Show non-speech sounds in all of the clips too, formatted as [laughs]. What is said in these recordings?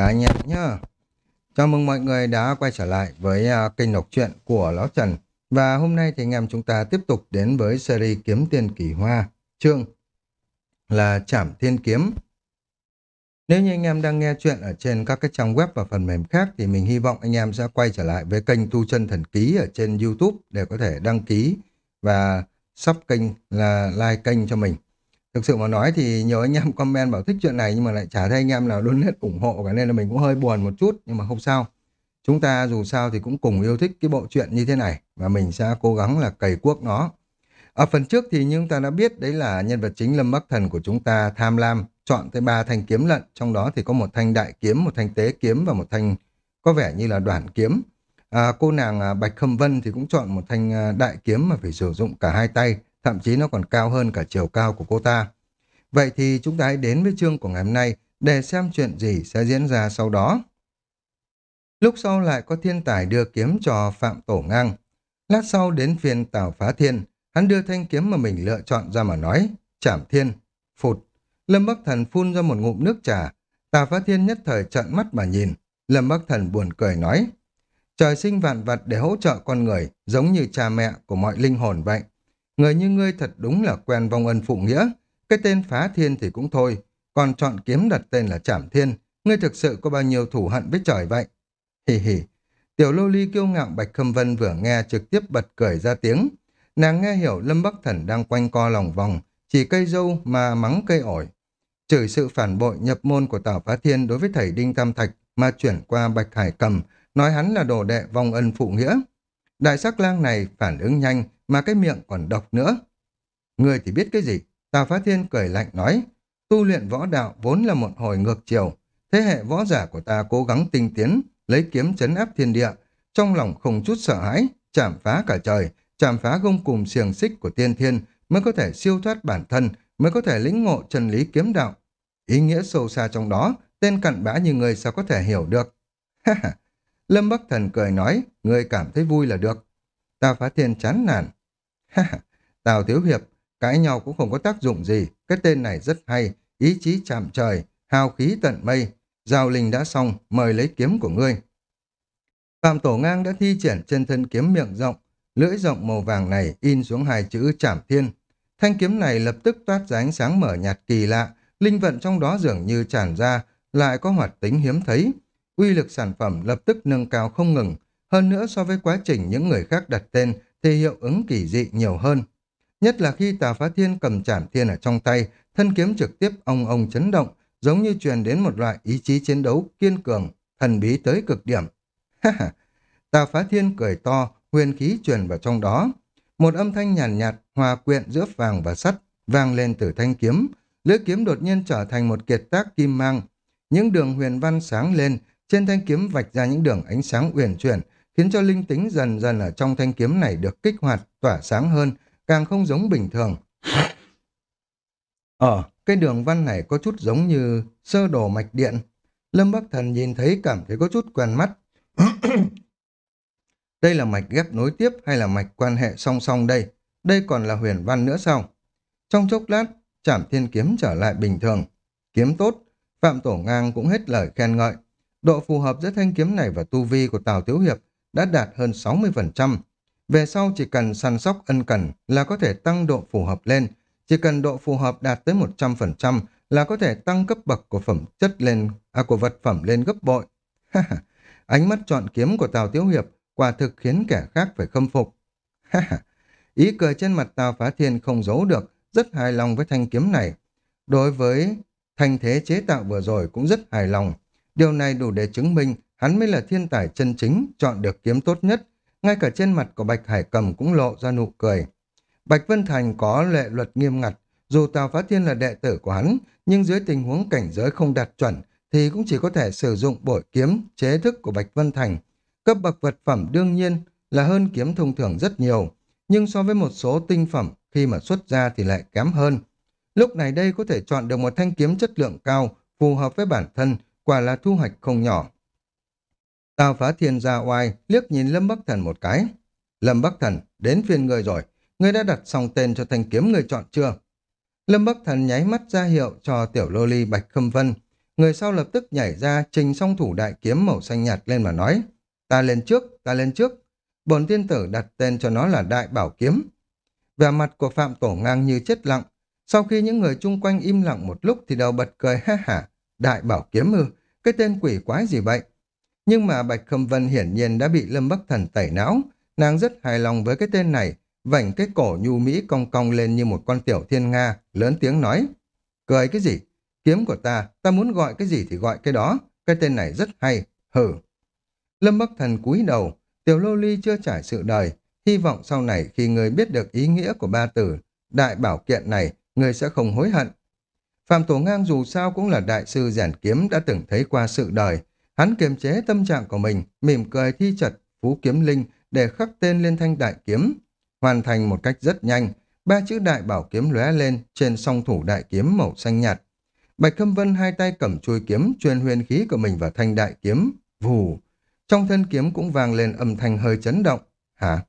Cả anh em nhá. Chào mừng mọi người đã quay trở lại với uh, kênh đọc truyện của Lão Trần. Và hôm nay thì anh em chúng ta tiếp tục đến với series Kiếm Tiền Kỳ Hoa. Chương là Trảm Thiên Kiếm. Nếu như anh em đang nghe chuyện ở trên các cái trang web và phần mềm khác thì mình hy vọng anh em sẽ quay trở lại với kênh Tu Chân Thần Ký ở trên YouTube để có thể đăng ký và sub kênh là like kênh cho mình. Thực sự mà nói thì nhiều anh em comment bảo thích chuyện này nhưng mà lại chả thấy anh em nào luôn hết ủng hộ cả nên là mình cũng hơi buồn một chút nhưng mà không sao. Chúng ta dù sao thì cũng cùng yêu thích cái bộ truyện như thế này và mình sẽ cố gắng là cày cuốc nó. Ở phần trước thì như chúng ta đã biết đấy là nhân vật chính Lâm Bắc Thần của chúng ta tham lam chọn tới ba thanh kiếm lận trong đó thì có một thanh đại kiếm, một thanh tế kiếm và một thanh có vẻ như là đoạn kiếm. À, cô nàng à, Bạch Khâm Vân thì cũng chọn một thanh à, đại kiếm mà phải sử dụng cả hai tay thậm chí nó còn cao hơn cả chiều cao của cô ta. Vậy thì chúng ta hãy đến với chương của ngày hôm nay để xem chuyện gì sẽ diễn ra sau đó. Lúc sau lại có thiên tài đưa kiếm cho Phạm Tổ Ngang. Lát sau đến phiên Tào Phá Thiên, hắn đưa thanh kiếm mà mình lựa chọn ra mà nói, chảm thiên, phụt. Lâm Bắc Thần phun ra một ngụm nước trà, Tào Phá Thiên nhất thời trợn mắt mà nhìn. Lâm Bắc Thần buồn cười nói, trời sinh vạn vật để hỗ trợ con người, giống như cha mẹ của mọi linh hồn vậy. Người như ngươi thật đúng là quen vong ân phụ nghĩa. Cái tên phá thiên thì cũng thôi. Còn chọn kiếm đặt tên là trảm thiên. Ngươi thực sự có bao nhiêu thủ hận với trời vậy? Hì hì. Tiểu lô ly kiêu ngạo Bạch Khâm Vân vừa nghe trực tiếp bật cười ra tiếng. Nàng nghe hiểu Lâm Bắc Thần đang quanh co lòng vòng. Chỉ cây dâu mà mắng cây ổi. Chửi sự phản bội nhập môn của Tào Phá Thiên đối với thầy Đinh Tam Thạch mà chuyển qua Bạch Hải Cầm, nói hắn là đồ đệ vong ân phụ nghĩa. Đại sắc lang này phản ứng nhanh, mà cái miệng còn độc nữa. Người thì biết cái gì? Tào Phá Thiên cười lạnh nói, tu luyện võ đạo vốn là một hồi ngược chiều. Thế hệ võ giả của ta cố gắng tinh tiến, lấy kiếm chấn áp thiên địa, trong lòng không chút sợ hãi, chạm phá cả trời, chạm phá gông cùng xiềng xích của tiên thiên mới có thể siêu thoát bản thân, mới có thể lĩnh ngộ chân lý kiếm đạo. Ý nghĩa sâu xa trong đó, tên cặn bã như người sao có thể hiểu được. [laughs] Lâm Bắc Thần cười nói, người cảm thấy vui là được. Tào Phá Thiên chán nản, [laughs] Tào Thiếu Hiệp, cãi nhau cũng không có tác dụng gì, cái tên này rất hay, ý chí chạm trời, hào khí tận mây, giao linh đã xong, mời lấy kiếm của ngươi. Phạm Tổ Ngang đã thi triển trên thân kiếm miệng rộng, lưỡi rộng màu vàng này in xuống hai chữ chạm thiên. Thanh kiếm này lập tức toát ra ánh sáng mở nhạt kỳ lạ, linh vận trong đó dường như tràn ra, lại có hoạt tính hiếm thấy. Uy lực sản phẩm lập tức nâng cao không ngừng, hơn nữa so với quá trình những người khác đặt tên thì hiệu ứng kỳ dị nhiều hơn. Nhất là khi Tà Phá Thiên cầm chảm thiên ở trong tay, thân kiếm trực tiếp ông ông chấn động, giống như truyền đến một loại ý chí chiến đấu kiên cường, thần bí tới cực điểm. Tà Phá Thiên cười to, huyền khí truyền vào trong đó. Một âm thanh nhàn nhạt, nhạt, hòa quyện giữa vàng và sắt, vang lên từ thanh kiếm. Lưỡi kiếm đột nhiên trở thành một kiệt tác kim mang. Những đường huyền văn sáng lên, trên thanh kiếm vạch ra những đường ánh sáng uyển chuyển, khiến cho linh tính dần dần ở trong thanh kiếm này được kích hoạt, tỏa sáng hơn, càng không giống bình thường. Ờ, cái đường văn này có chút giống như sơ đồ mạch điện. Lâm Bắc Thần nhìn thấy cảm thấy có chút quen mắt. [coughs] đây là mạch ghép nối tiếp hay là mạch quan hệ song song đây? Đây còn là huyền văn nữa sao? Trong chốc lát, chảm thiên kiếm trở lại bình thường. Kiếm tốt, Phạm Tổ Ngang cũng hết lời khen ngợi. Độ phù hợp giữa thanh kiếm này và tu vi của Tào Tiếu Hiệp đã đạt hơn 60%. Về sau chỉ cần săn sóc ân cần là có thể tăng độ phù hợp lên, chỉ cần độ phù hợp đạt tới 100% là có thể tăng cấp bậc của phẩm chất lên, à của vật phẩm lên gấp bội. Ánh mắt chọn kiếm của Tào Tiếu Hiệp quả thực khiến kẻ khác phải khâm phục. Ý cười trên mặt Tào Phá Thiên không giấu được, rất hài lòng với thanh kiếm này. Đối với thanh thế chế tạo vừa rồi cũng rất hài lòng. Điều này đủ để chứng minh Hắn mới là thiên tài chân chính, chọn được kiếm tốt nhất. Ngay cả trên mặt của Bạch Hải Cầm cũng lộ ra nụ cười. Bạch Vân Thành có lệ luật nghiêm ngặt. Dù Tào Phá Thiên là đệ tử của hắn, nhưng dưới tình huống cảnh giới không đạt chuẩn, thì cũng chỉ có thể sử dụng bội kiếm, chế thức của Bạch Vân Thành. Cấp bậc vật phẩm đương nhiên là hơn kiếm thông thường rất nhiều, nhưng so với một số tinh phẩm khi mà xuất ra thì lại kém hơn. Lúc này đây có thể chọn được một thanh kiếm chất lượng cao, phù hợp với bản thân, quả là thu hoạch không nhỏ. Tào phá thiên ra oai, liếc nhìn Lâm Bắc Thần một cái. Lâm Bắc Thần, đến phiên ngươi rồi. Ngươi đã đặt xong tên cho thanh kiếm ngươi chọn chưa? Lâm Bắc Thần nháy mắt ra hiệu cho tiểu lô ly Bạch Khâm Vân. Người sau lập tức nhảy ra, trình song thủ đại kiếm màu xanh nhạt lên mà nói, ta lên trước, ta lên trước. Bồn tiên tử đặt tên cho nó là Đại Bảo Kiếm. Vẻ mặt của Phạm Tổ ngang như chết lặng. Sau khi những người chung quanh im lặng một lúc thì đầu bật cười ha hả. Đại Bảo Kiếm ư, cái tên quỷ quái gì vậy? Nhưng mà Bạch Khâm Vân hiển nhiên đã bị Lâm Bắc Thần tẩy não. Nàng rất hài lòng với cái tên này, vảnh cái cổ nhu mỹ cong cong lên như một con tiểu thiên nga, lớn tiếng nói. Cười cái gì? Kiếm của ta, ta muốn gọi cái gì thì gọi cái đó. Cái tên này rất hay, hử. Lâm Bắc Thần cúi đầu, tiểu lô ly chưa trải sự đời. Hy vọng sau này khi người biết được ý nghĩa của ba từ đại bảo kiện này, người sẽ không hối hận. Phạm Tổ Ngang dù sao cũng là đại sư giản kiếm đã từng thấy qua sự đời. Hắn kiềm chế tâm trạng của mình, mỉm cười thi chật phú kiếm linh để khắc tên lên thanh đại kiếm. Hoàn thành một cách rất nhanh, ba chữ đại bảo kiếm lóe lên trên song thủ đại kiếm màu xanh nhạt. Bạch Khâm Vân hai tay cầm chuôi kiếm truyền huyền khí của mình vào thanh đại kiếm, vù. Trong thân kiếm cũng vang lên âm thanh hơi chấn động. Hả?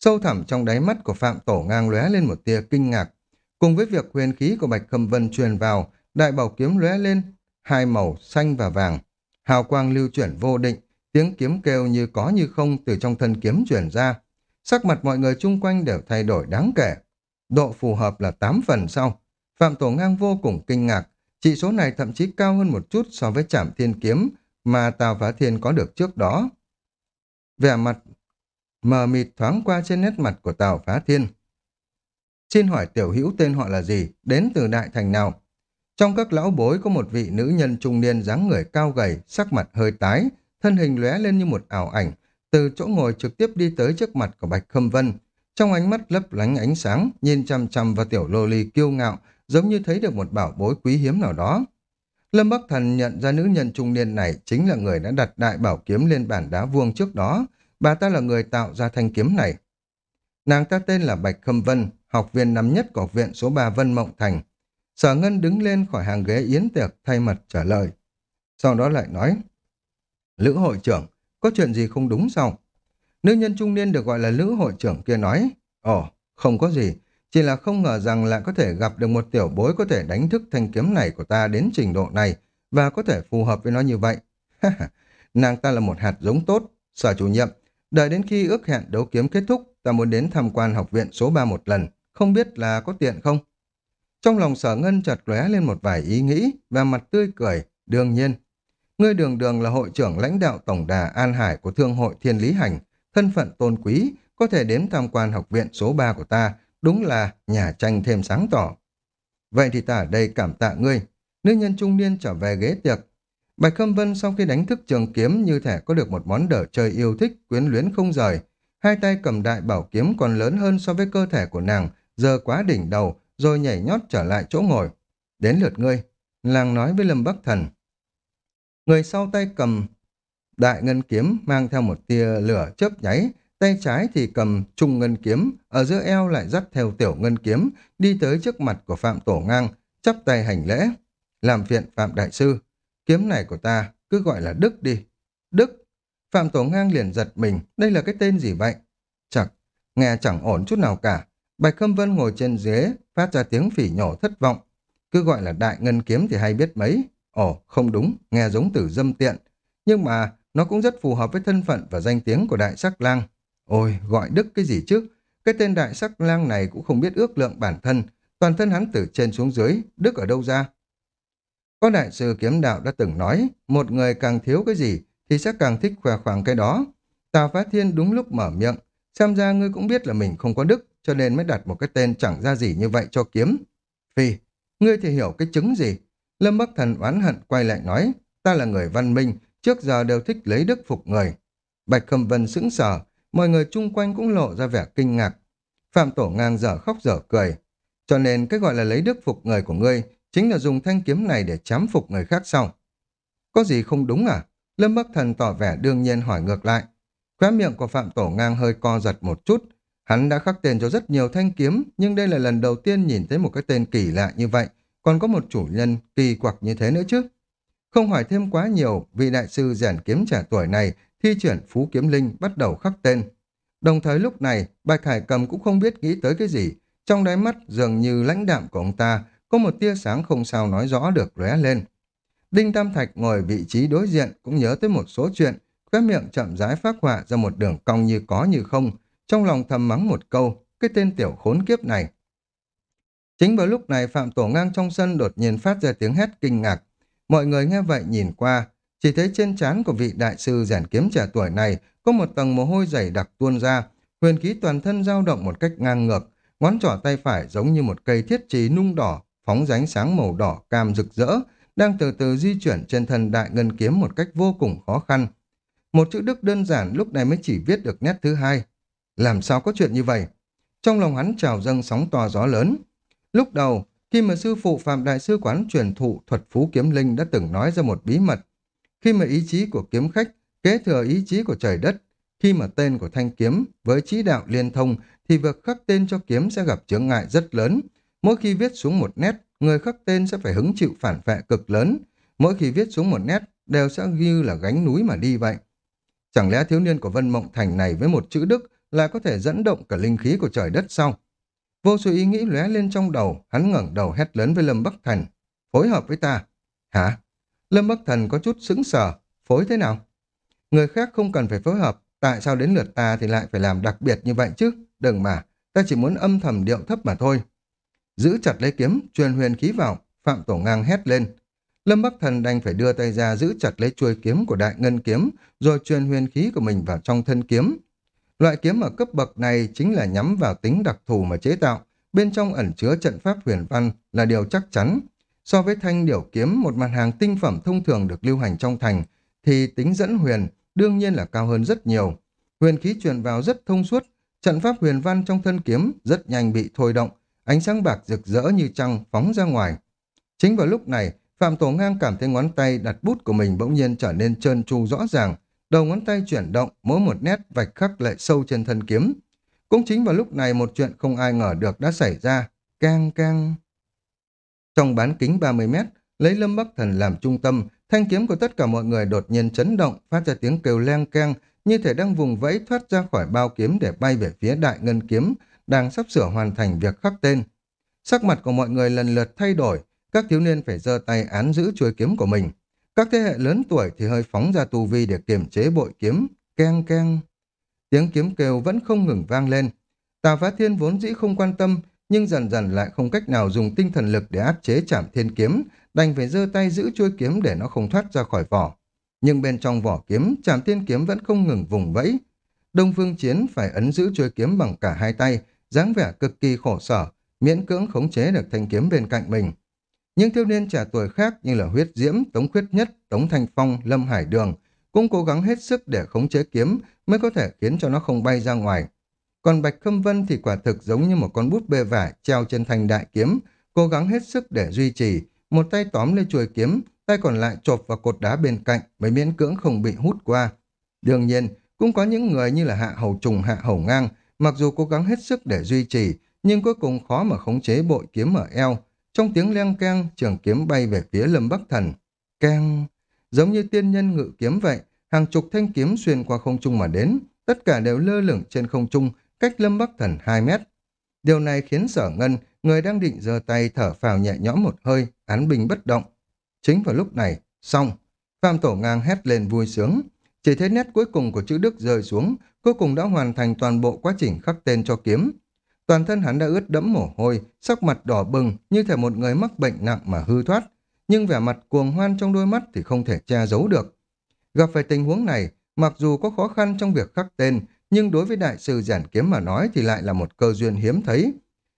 Sâu thẳm trong đáy mắt của Phạm Tổ ngang lóe lên một tia kinh ngạc. Cùng với việc huyền khí của Bạch Khâm Vân truyền vào, đại bảo kiếm lóe lên hai màu xanh và vàng. Hào quang lưu chuyển vô định, tiếng kiếm kêu như có như không từ trong thân kiếm truyền ra. Sắc mặt mọi người chung quanh đều thay đổi đáng kể. Độ phù hợp là 8 phần sau. Phạm Tổ Ngang vô cùng kinh ngạc. Chỉ số này thậm chí cao hơn một chút so với trảm thiên kiếm mà Tào Phá Thiên có được trước đó. Vẻ mặt mờ mịt thoáng qua trên nét mặt của Tào Phá Thiên. Xin hỏi tiểu hữu tên họ là gì, đến từ đại thành nào? Trong các lão bối có một vị nữ nhân trung niên dáng người cao gầy, sắc mặt hơi tái, thân hình lóe lên như một ảo ảnh, từ chỗ ngồi trực tiếp đi tới trước mặt của Bạch Khâm Vân. Trong ánh mắt lấp lánh ánh sáng, nhìn chăm chăm vào tiểu lô ly kiêu ngạo, giống như thấy được một bảo bối quý hiếm nào đó. Lâm Bắc Thần nhận ra nữ nhân trung niên này chính là người đã đặt đại bảo kiếm lên bản đá vuông trước đó. Bà ta là người tạo ra thanh kiếm này. Nàng ta tên là Bạch Khâm Vân, học viên năm nhất của học viện số 3 Vân Mộng Thành. Sở Ngân đứng lên khỏi hàng ghế yến tiệc thay mặt trả lời. Sau đó lại nói, Lữ hội trưởng, có chuyện gì không đúng sao? Nữ nhân trung niên được gọi là Lữ hội trưởng kia nói, Ồ, không có gì, chỉ là không ngờ rằng lại có thể gặp được một tiểu bối có thể đánh thức thanh kiếm này của ta đến trình độ này và có thể phù hợp với nó như vậy. [laughs] Nàng ta là một hạt giống tốt, sở chủ nhiệm. Đợi đến khi ước hẹn đấu kiếm kết thúc, ta muốn đến tham quan học viện số 3 một lần. Không biết là có tiện không? Trong lòng sở ngân chợt lóe lên một vài ý nghĩ và mặt tươi cười. Đương nhiên, ngươi đường đường là hội trưởng lãnh đạo tổng đà An Hải của Thương hội Thiên Lý Hành, thân phận tôn quý, có thể đến tham quan học viện số 3 của ta, đúng là nhà tranh thêm sáng tỏ. Vậy thì ta ở đây cảm tạ ngươi. Nữ nhân trung niên trở về ghế tiệc. Bạch Khâm Vân sau khi đánh thức trường kiếm như thể có được một món đồ chơi yêu thích, quyến luyến không rời. Hai tay cầm đại bảo kiếm còn lớn hơn so với cơ thể của nàng, giờ quá đỉnh đầu, rồi nhảy nhót trở lại chỗ ngồi. Đến lượt ngươi, làng nói với Lâm Bắc Thần. Người sau tay cầm đại ngân kiếm mang theo một tia lửa chớp nháy, tay trái thì cầm trung ngân kiếm, ở giữa eo lại dắt theo tiểu ngân kiếm, đi tới trước mặt của Phạm Tổ Ngang, chắp tay hành lễ. Làm phiện Phạm Đại Sư, kiếm này của ta cứ gọi là Đức đi. Đức. Phạm Tổ Ngang liền giật mình, đây là cái tên gì vậy? Chẳng, nghe chẳng ổn chút nào cả. Bạch Khâm Vân ngồi trên ghế, phát ra tiếng phỉ nhổ thất vọng. Cứ gọi là đại ngân kiếm thì hay biết mấy. Ồ, không đúng, nghe giống từ dâm tiện. Nhưng mà nó cũng rất phù hợp với thân phận và danh tiếng của đại sắc lang. Ôi, gọi Đức cái gì chứ? Cái tên đại sắc lang này cũng không biết ước lượng bản thân. Toàn thân hắn từ trên xuống dưới, Đức ở đâu ra? Có đại sư kiếm đạo đã từng nói, một người càng thiếu cái gì thì sẽ càng thích khoe khoang cái đó. Tào Phá Thiên đúng lúc mở miệng, xem ra ngươi cũng biết là mình không có đức, cho nên mới đặt một cái tên chẳng ra gì như vậy cho kiếm. Phi, ngươi thì hiểu cái chứng gì? Lâm Bắc Thần oán hận quay lại nói, ta là người văn minh, trước giờ đều thích lấy đức phục người. Bạch Khâm Vân sững sờ, mọi người chung quanh cũng lộ ra vẻ kinh ngạc. Phạm Tổ ngang dở khóc dở cười. Cho nên cái gọi là lấy đức phục người của ngươi chính là dùng thanh kiếm này để chám phục người khác sau. Có gì không đúng à? Lâm Bắc Thần tỏ vẻ đương nhiên hỏi ngược lại. Khóe miệng của Phạm Tổ ngang hơi co giật một chút. Hắn đã khắc tên cho rất nhiều thanh kiếm, nhưng đây là lần đầu tiên nhìn thấy một cái tên kỳ lạ như vậy, còn có một chủ nhân kỳ quặc như thế nữa chứ. Không hỏi thêm quá nhiều, vị đại sư rèn kiếm trẻ tuổi này thi chuyển Phú Kiếm Linh bắt đầu khắc tên. Đồng thời lúc này, Bạch Hải Cầm cũng không biết nghĩ tới cái gì, trong đáy mắt dường như lãnh đạm của ông ta có một tia sáng không sao nói rõ được lóe lên. Đinh Tam Thạch ngồi vị trí đối diện cũng nhớ tới một số chuyện, khóe miệng chậm rãi phát họa ra một đường cong như có như không, trong lòng thầm mắng một câu, cái tên tiểu khốn kiếp này. Chính vào lúc này Phạm Tổ ngang trong sân đột nhiên phát ra tiếng hét kinh ngạc. Mọi người nghe vậy nhìn qua, chỉ thấy trên trán của vị đại sư rèn kiếm trẻ tuổi này có một tầng mồ hôi dày đặc tuôn ra, huyền khí toàn thân dao động một cách ngang ngược, ngón trỏ tay phải giống như một cây thiết trí nung đỏ, phóng ránh sáng màu đỏ cam rực rỡ, đang từ từ di chuyển trên thân đại ngân kiếm một cách vô cùng khó khăn. Một chữ đức đơn giản lúc này mới chỉ viết được nét thứ hai. Làm sao có chuyện như vậy? Trong lòng hắn trào dâng sóng to gió lớn. Lúc đầu, khi mà sư phụ Phạm Đại Sư Quán truyền thụ thuật phú kiếm linh đã từng nói ra một bí mật. Khi mà ý chí của kiếm khách kế thừa ý chí của trời đất, khi mà tên của thanh kiếm với trí đạo liên thông thì việc khắc tên cho kiếm sẽ gặp chướng ngại rất lớn. Mỗi khi viết xuống một nét, người khắc tên sẽ phải hứng chịu phản vệ cực lớn. Mỗi khi viết xuống một nét, đều sẽ như là gánh núi mà đi vậy. Chẳng lẽ thiếu niên của Vân Mộng Thành này với một chữ đức là có thể dẫn động cả linh khí của trời đất sau Vô số ý nghĩ lóe lên trong đầu, hắn ngẩng đầu hét lớn với Lâm Bắc Thần. Phối hợp với ta. Hả? Lâm Bắc Thần có chút sững sờ. Phối thế nào? Người khác không cần phải phối hợp. Tại sao đến lượt ta thì lại phải làm đặc biệt như vậy chứ? Đừng mà, ta chỉ muốn âm thầm điệu thấp mà thôi. Giữ chặt lấy kiếm, truyền huyền khí vào, Phạm Tổ Ngang hét lên. Lâm Bắc Thần đành phải đưa tay ra giữ chặt lấy chuôi kiếm của đại ngân kiếm, rồi truyền huyền khí của mình vào trong thân kiếm. Loại kiếm ở cấp bậc này chính là nhắm vào tính đặc thù mà chế tạo, bên trong ẩn chứa trận pháp huyền văn là điều chắc chắn. So với thanh điểu kiếm, một mặt hàng tinh phẩm thông thường được lưu hành trong thành, thì tính dẫn huyền đương nhiên là cao hơn rất nhiều. Huyền khí truyền vào rất thông suốt, trận pháp huyền văn trong thân kiếm rất nhanh bị thôi động, ánh sáng bạc rực rỡ như trăng phóng ra ngoài. Chính vào lúc này, Phạm Tổ Ngang cảm thấy ngón tay đặt bút của mình bỗng nhiên trở nên trơn tru rõ ràng, đầu ngón tay chuyển động, mỗi một nét vạch khắc lại sâu trên thân kiếm. Cũng chính vào lúc này một chuyện không ai ngờ được đã xảy ra, cang cang. Trong bán kính 30 mét, lấy Lâm Bắc Thần làm trung tâm, thanh kiếm của tất cả mọi người đột nhiên chấn động, phát ra tiếng kêu leng keng, như thể đang vùng vẫy thoát ra khỏi bao kiếm để bay về phía đại ngân kiếm, đang sắp sửa hoàn thành việc khắc tên. Sắc mặt của mọi người lần lượt thay đổi, các thiếu niên phải giơ tay án giữ chuôi kiếm của mình. Các thế hệ lớn tuổi thì hơi phóng ra tu vi để kiềm chế bội kiếm, keng keng. Tiếng kiếm kêu vẫn không ngừng vang lên. tà Phá Thiên vốn dĩ không quan tâm, nhưng dần dần lại không cách nào dùng tinh thần lực để áp chế chạm thiên kiếm, đành phải giơ tay giữ chuôi kiếm để nó không thoát ra khỏi vỏ. Nhưng bên trong vỏ kiếm, chạm thiên kiếm vẫn không ngừng vùng vẫy. Đông Phương Chiến phải ấn giữ chuôi kiếm bằng cả hai tay, dáng vẻ cực kỳ khổ sở, miễn cưỡng khống chế được thanh kiếm bên cạnh mình. Những thiếu niên trẻ tuổi khác như là Huyết Diễm, Tống Khuyết Nhất, Tống Thanh Phong, Lâm Hải Đường cũng cố gắng hết sức để khống chế kiếm mới có thể khiến cho nó không bay ra ngoài. Còn Bạch Khâm Vân thì quả thực giống như một con bút bê vải treo trên thanh đại kiếm, cố gắng hết sức để duy trì, một tay tóm lấy chuôi kiếm, tay còn lại chộp vào cột đá bên cạnh mới miễn cưỡng không bị hút qua. Đương nhiên, cũng có những người như là Hạ Hầu Trùng, Hạ Hầu Ngang, mặc dù cố gắng hết sức để duy trì, nhưng cuối cùng khó mà khống chế bội kiếm ở eo, trong tiếng leng keng, trường kiếm bay về phía Lâm Bắc Thần. Keng! Giống như tiên nhân ngự kiếm vậy, hàng chục thanh kiếm xuyên qua không trung mà đến, tất cả đều lơ lửng trên không trung, cách Lâm Bắc Thần 2 mét. Điều này khiến sở ngân, người đang định giơ tay thở phào nhẹ nhõm một hơi, án bình bất động. Chính vào lúc này, xong, Phạm Tổ Ngang hét lên vui sướng. Chỉ thấy nét cuối cùng của chữ Đức rơi xuống, cuối cùng đã hoàn thành toàn bộ quá trình khắc tên cho kiếm. Toàn thân hắn đã ướt đẫm mồ hôi, sắc mặt đỏ bừng như thể một người mắc bệnh nặng mà hư thoát. Nhưng vẻ mặt cuồng hoan trong đôi mắt thì không thể che giấu được. Gặp phải tình huống này, mặc dù có khó khăn trong việc khắc tên, nhưng đối với đại sư giản kiếm mà nói thì lại là một cơ duyên hiếm thấy.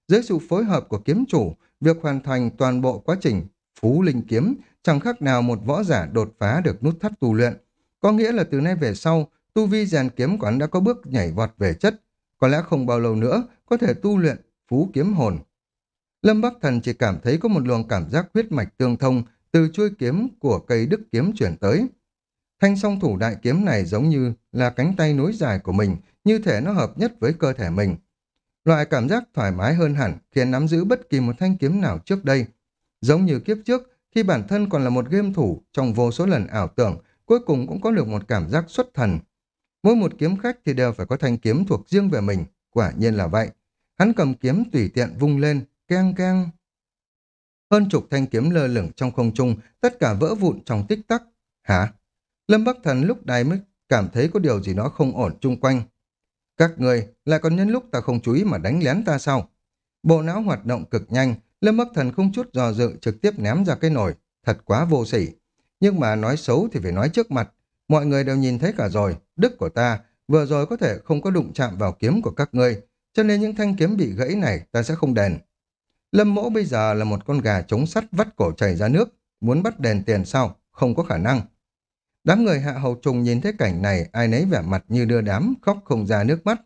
Dưới sự phối hợp của kiếm chủ, việc hoàn thành toàn bộ quá trình phú linh kiếm chẳng khác nào một võ giả đột phá được nút thắt tu luyện. Có nghĩa là từ nay về sau, tu vi giàn kiếm quán đã có bước nhảy vọt về chất, có lẽ không bao lâu nữa có thể tu luyện phú kiếm hồn. Lâm Bắc Thần chỉ cảm thấy có một luồng cảm giác huyết mạch tương thông từ chuôi kiếm của cây đức kiếm chuyển tới. Thanh song thủ đại kiếm này giống như là cánh tay nối dài của mình, như thể nó hợp nhất với cơ thể mình. Loại cảm giác thoải mái hơn hẳn khiến nắm giữ bất kỳ một thanh kiếm nào trước đây. Giống như kiếp trước, khi bản thân còn là một game thủ trong vô số lần ảo tưởng, cuối cùng cũng có được một cảm giác xuất thần. Mỗi một kiếm khách thì đều phải có thanh kiếm thuộc riêng về mình, quả nhiên là vậy. Hắn cầm kiếm tùy tiện vung lên, keng keng. Hơn chục thanh kiếm lơ lửng trong không trung, tất cả vỡ vụn trong tích tắc. Hả? Lâm Bắc Thần lúc này mới cảm thấy có điều gì đó không ổn chung quanh. Các người lại còn nhân lúc ta không chú ý mà đánh lén ta sao? Bộ não hoạt động cực nhanh, Lâm Bắc Thần không chút do dự trực tiếp ném ra cái nồi. Thật quá vô sỉ. Nhưng mà nói xấu thì phải nói trước mặt. Mọi người đều nhìn thấy cả rồi. Đức của ta vừa rồi có thể không có đụng chạm vào kiếm của các ngươi. Cho nên những thanh kiếm bị gãy này ta sẽ không đền. Lâm mỗ bây giờ là một con gà chống sắt vắt cổ chảy ra nước. Muốn bắt đền tiền sao? Không có khả năng. Đám người hạ hầu trùng nhìn thấy cảnh này, ai nấy vẻ mặt như đưa đám, khóc không ra nước mắt.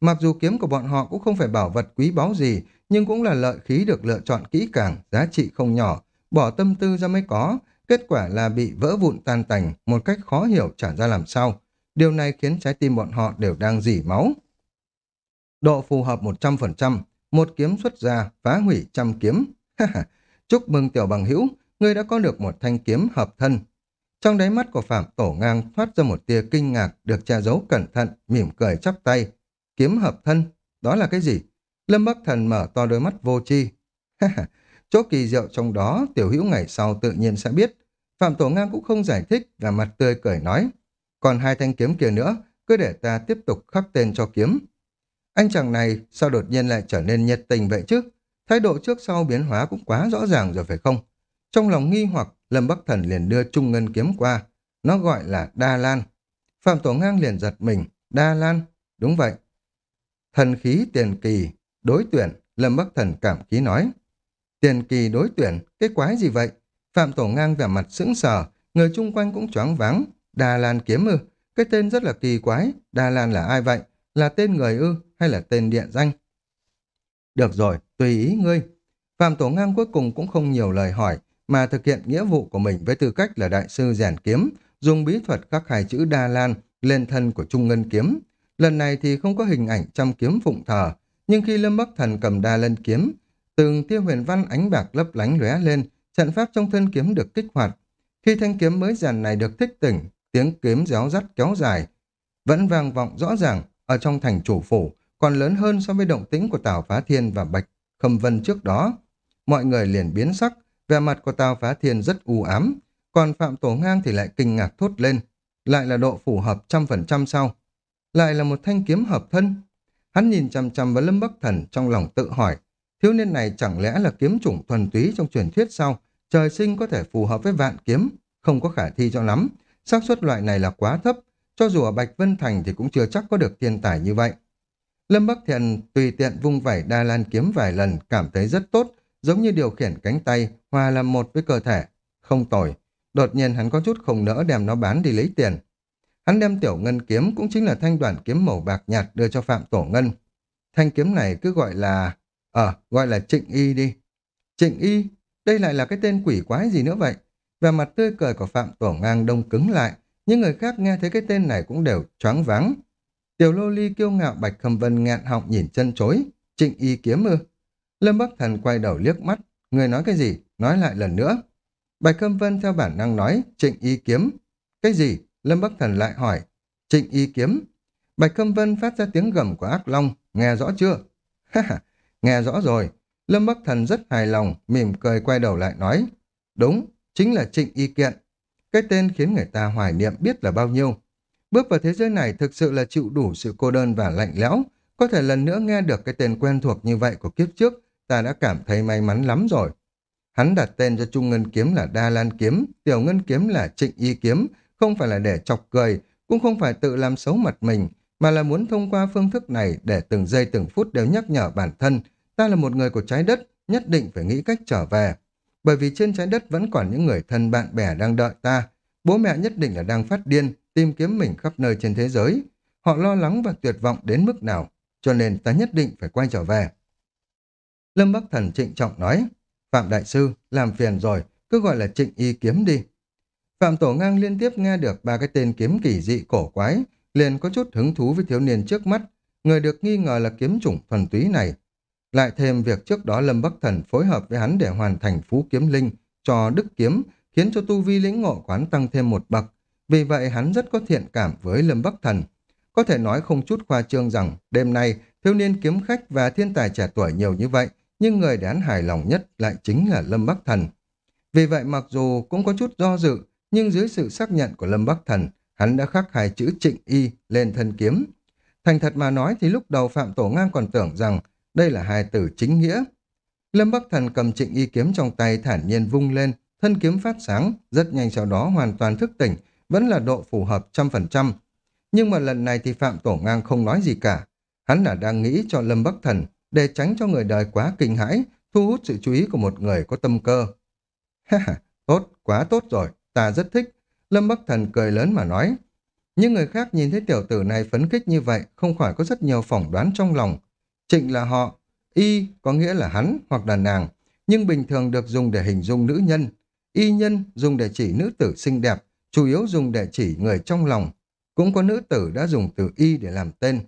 Mặc dù kiếm của bọn họ cũng không phải bảo vật quý báu gì, nhưng cũng là lợi khí được lựa chọn kỹ càng, giá trị không nhỏ, bỏ tâm tư ra mới có, kết quả là bị vỡ vụn tan tành, một cách khó hiểu trả ra làm sao. Điều này khiến trái tim bọn họ đều đang dỉ máu. Độ phù hợp 100%, một kiếm xuất ra, phá hủy trăm kiếm. Chúc mừng tiểu bằng hữu, ngươi đã có được một thanh kiếm hợp thân, trong đáy mắt của Phạm Tổ Ngang thoát ra một tia kinh ngạc được che giấu cẩn thận, mỉm cười chắp tay. Kiếm hợp thân, đó là cái gì? Lâm Bắc Thần mở to đôi mắt vô chi. Chỗ kỳ diệu trong đó, tiểu hữu ngày sau tự nhiên sẽ biết. Phạm Tổ Ngang cũng không giải thích và mặt tươi cười nói. Còn hai thanh kiếm kia nữa, cứ để ta tiếp tục khắc tên cho kiếm. Anh chàng này sao đột nhiên lại trở nên nhiệt tình vậy chứ? Thái độ trước sau biến hóa cũng quá rõ ràng rồi phải không? Trong lòng nghi hoặc, Lâm Bắc Thần liền đưa Trung Ngân kiếm qua. Nó gọi là Đa Lan. Phạm Tổ Ngang liền giật mình. Đa Lan? Đúng vậy. Thần khí tiền kỳ, đối tuyển, Lâm Bắc Thần cảm ký nói. Tiền kỳ đối tuyển, cái quái gì vậy? Phạm Tổ Ngang vẻ mặt sững sờ, người chung quanh cũng choáng váng. Đà Lan kiếm ư? Cái tên rất là kỳ quái. Đà Lan là ai vậy? Là tên người ư? Hay là tên địa danh? Được rồi, tùy ý ngươi. Phạm Tổ Ngang cuối cùng cũng không nhiều lời hỏi, mà thực hiện nghĩa vụ của mình với tư cách là đại sư rèn kiếm, dùng bí thuật các hai chữ Đa Lan lên thân của Trung Ngân kiếm. Lần này thì không có hình ảnh trăm kiếm phụng thờ, nhưng khi Lâm Bắc Thần cầm Đa Lân kiếm, từng tia huyền văn ánh bạc lấp lánh lóe lên, trận pháp trong thân kiếm được kích hoạt. Khi thanh kiếm mới rèn này được thích tỉnh, tiếng kiếm réo rắt kéo dài, vẫn vang vọng rõ ràng ở trong thành chủ phủ, còn lớn hơn so với động tĩnh của Tào Phá Thiên và Bạch Khâm Vân trước đó. Mọi người liền biến sắc, Vẻ mặt của Tào Phá Thiên rất u ám, còn Phạm Tổ Ngang thì lại kinh ngạc thốt lên. Lại là độ phù hợp trăm phần trăm sau. Lại là một thanh kiếm hợp thân. Hắn nhìn chằm chằm vào Lâm Bắc Thần trong lòng tự hỏi, thiếu niên này chẳng lẽ là kiếm chủng thuần túy trong truyền thuyết sao? Trời sinh có thể phù hợp với vạn kiếm, không có khả thi cho lắm. xác suất loại này là quá thấp, cho dù ở Bạch Vân Thành thì cũng chưa chắc có được thiên tài như vậy. Lâm Bắc Thiện tùy tiện vung vẩy đa lan kiếm vài lần, cảm thấy rất tốt, giống như điều khiển cánh tay, hòa làm một với cơ thể. Không tồi. Đột nhiên hắn có chút không nỡ đem nó bán đi lấy tiền. Hắn đem tiểu ngân kiếm cũng chính là thanh đoàn kiếm màu bạc nhạt đưa cho Phạm Tổ Ngân. Thanh kiếm này cứ gọi là... Ờ, gọi là Trịnh Y đi. Trịnh Y? Đây lại là cái tên quỷ quái gì nữa vậy? Và mặt tươi cười của Phạm Tổ Ngang đông cứng lại, những người khác nghe thấy cái tên này cũng đều choáng váng. Tiểu Lô Ly kiêu ngạo Bạch Khâm Vân ngạn họng nhìn chân chối. Trịnh Y kiếm ư? Lâm Bắc Thần quay đầu liếc mắt. Người nói cái gì? Nói lại lần nữa. Bạch khâm Vân theo bản năng nói, trịnh y kiếm. Cái gì? Lâm Bắc Thần lại hỏi. Trịnh y kiếm. Bạch khâm Vân phát ra tiếng gầm của ác long. Nghe rõ chưa? [laughs] Ha nghe rõ rồi. Lâm Bắc Thần rất hài lòng, mỉm cười quay đầu lại nói. Đúng, chính là trịnh y kiện. Cái tên khiến người ta hoài niệm biết là bao nhiêu. Bước vào thế giới này thực sự là chịu đủ sự cô đơn và lạnh lẽo. Có thể lần nữa nghe được cái tên quen thuộc như vậy của kiếp trước, ta đã cảm thấy may mắn lắm rồi. Hắn đặt tên cho Trung Ngân Kiếm là Đa Lan Kiếm, Tiểu Ngân Kiếm là Trịnh Y Kiếm, không phải là để chọc cười, cũng không phải tự làm xấu mặt mình, mà là muốn thông qua phương thức này để từng giây từng phút đều nhắc nhở bản thân, ta là một người của trái đất, nhất định phải nghĩ cách trở về. Bởi vì trên trái đất vẫn còn những người thân bạn bè đang đợi ta, bố mẹ nhất định là đang phát điên, tìm kiếm mình khắp nơi trên thế giới. Họ lo lắng và tuyệt vọng đến mức nào, cho nên ta nhất định phải quay trở về. Lâm Bắc Thần trịnh trọng nói, Phạm Đại Sư, làm phiền rồi, cứ gọi là trịnh y kiếm đi. Phạm Tổ Ngang liên tiếp nghe được ba cái tên kiếm kỳ dị cổ quái, liền có chút hứng thú với thiếu niên trước mắt, người được nghi ngờ là kiếm chủng thuần túy này. Lại thêm việc trước đó Lâm Bắc Thần phối hợp với hắn để hoàn thành phú kiếm linh cho Đức Kiếm, khiến cho tu vi lĩnh ngộ quán tăng thêm một bậc. Vì vậy hắn rất có thiện cảm với Lâm Bắc Thần. Có thể nói không chút khoa trương rằng đêm nay thiếu niên kiếm khách và thiên tài trẻ tuổi nhiều như vậy nhưng người để hắn hài lòng nhất lại chính là Lâm Bắc Thần. Vì vậy mặc dù cũng có chút do dự, nhưng dưới sự xác nhận của Lâm Bắc Thần, hắn đã khắc hai chữ trịnh y lên thân kiếm. Thành thật mà nói thì lúc đầu Phạm Tổ Ngang còn tưởng rằng đây là hai từ chính nghĩa. Lâm Bắc Thần cầm trịnh y kiếm trong tay thản nhiên vung lên, thân kiếm phát sáng, rất nhanh sau đó hoàn toàn thức tỉnh, vẫn là độ phù hợp trăm phần trăm. Nhưng mà lần này thì Phạm Tổ Ngang không nói gì cả. Hắn là đang nghĩ cho Lâm Bắc Thần để tránh cho người đời quá kinh hãi, thu hút sự chú ý của một người có tâm cơ. Ha ha, tốt, quá tốt rồi, ta rất thích. Lâm Bắc Thần cười lớn mà nói. Những người khác nhìn thấy tiểu tử này phấn khích như vậy, không khỏi có rất nhiều phỏng đoán trong lòng. Trịnh là họ, y có nghĩa là hắn hoặc là nàng, nhưng bình thường được dùng để hình dung nữ nhân. Y nhân dùng để chỉ nữ tử xinh đẹp, chủ yếu dùng để chỉ người trong lòng. Cũng có nữ tử đã dùng từ y để làm tên.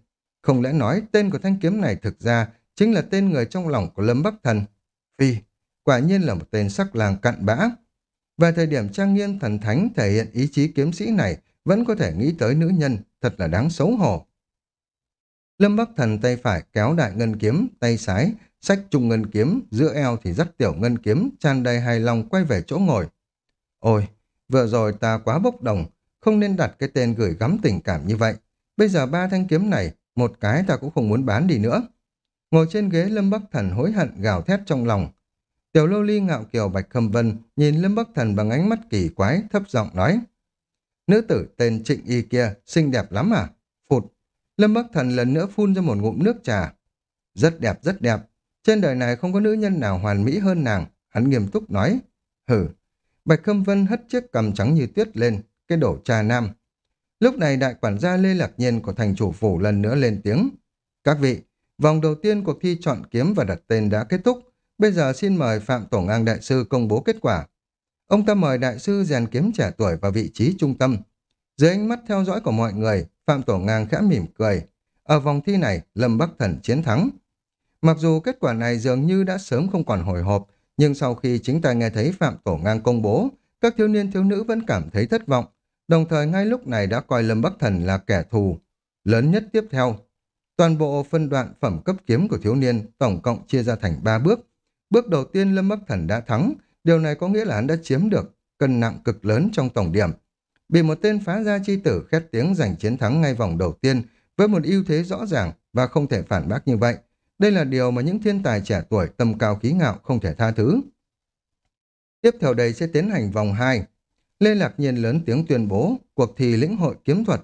Không lẽ nói tên của thanh kiếm này thực ra chính là tên người trong lòng của Lâm Bắc Thần? Phi, quả nhiên là một tên sắc làng cặn bã. Về thời điểm trang nghiêm thần thánh thể hiện ý chí kiếm sĩ này vẫn có thể nghĩ tới nữ nhân, thật là đáng xấu hổ. Lâm Bắc Thần tay phải kéo đại ngân kiếm, tay trái, sách trung ngân kiếm, giữa eo thì dắt tiểu ngân kiếm, tràn đầy hài lòng quay về chỗ ngồi. Ôi, vừa rồi ta quá bốc đồng, không nên đặt cái tên gửi gắm tình cảm như vậy. Bây giờ ba thanh kiếm này, một cái ta cũng không muốn bán đi nữa. Ngồi trên ghế Lâm Bắc Thần hối hận gào thét trong lòng. Tiểu Lô Ly ngạo kiều Bạch Khâm Vân nhìn Lâm Bắc Thần bằng ánh mắt kỳ quái, thấp giọng nói. Nữ tử tên Trịnh Y kia, xinh đẹp lắm à? Lâm Bắc Thần lần nữa phun ra một ngụm nước trà. Rất đẹp, rất đẹp. Trên đời này không có nữ nhân nào hoàn mỹ hơn nàng. Hắn nghiêm túc nói. Hử. Bạch Khâm Vân hất chiếc cầm trắng như tuyết lên, cái đổ trà nam. Lúc này đại quản gia Lê Lạc Nhiên của thành chủ phủ lần nữa lên tiếng. Các vị, vòng đầu tiên cuộc thi chọn kiếm và đặt tên đã kết thúc. Bây giờ xin mời Phạm Tổ Ngang Đại Sư công bố kết quả. Ông ta mời Đại Sư rèn kiếm trẻ tuổi vào vị trí trung tâm. Dưới ánh mắt theo dõi của mọi người, Phạm Tổ Ngang khẽ mỉm cười. Ở vòng thi này, Lâm Bắc Thần chiến thắng. Mặc dù kết quả này dường như đã sớm không còn hồi hộp, nhưng sau khi chính ta nghe thấy Phạm Tổ Ngang công bố, các thiếu niên thiếu nữ vẫn cảm thấy thất vọng, đồng thời ngay lúc này đã coi Lâm Bắc Thần là kẻ thù. Lớn nhất tiếp theo, toàn bộ phân đoạn phẩm cấp kiếm của thiếu niên tổng cộng chia ra thành 3 bước. Bước đầu tiên Lâm Bắc Thần đã thắng, điều này có nghĩa là hắn đã chiếm được cân nặng cực lớn trong tổng điểm. Bị một tên phá gia chi tử khét tiếng giành chiến thắng ngay vòng đầu tiên với một ưu thế rõ ràng và không thể phản bác như vậy. Đây là điều mà những thiên tài trẻ tuổi tâm cao khí ngạo không thể tha thứ. Tiếp theo đây sẽ tiến hành vòng 2. Lê Lạc Nhiên lớn tiếng tuyên bố cuộc thi lĩnh hội kiếm thuật.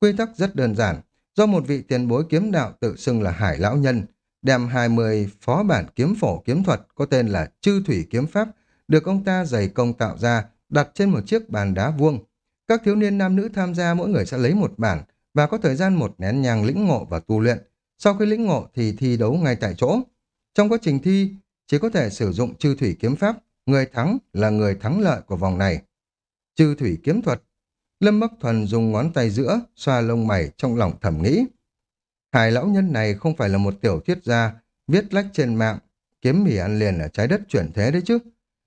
Quy tắc rất đơn giản, do một vị tiền bối kiếm đạo tự xưng là Hải Lão Nhân, đem 20 phó bản kiếm phổ kiếm thuật có tên là Chư Thủy Kiếm Pháp, được ông ta dày công tạo ra, đặt trên một chiếc bàn đá vuông. Các thiếu niên nam nữ tham gia mỗi người sẽ lấy một bản và có thời gian một nén nhang lĩnh ngộ và tu luyện. Sau khi lĩnh ngộ thì thi đấu ngay tại chỗ. Trong quá trình thi, chỉ có thể sử dụng chư thủy kiếm pháp, người thắng là người thắng lợi của vòng này. Chư thủy kiếm thuật Lâm Bắc Thuần dùng ngón tay giữa, xoa lông mày trong lòng thầm nghĩ. Hải lão nhân này không phải là một tiểu thuyết gia, viết lách trên mạng, kiếm mì ăn liền ở trái đất chuyển thế đấy chứ.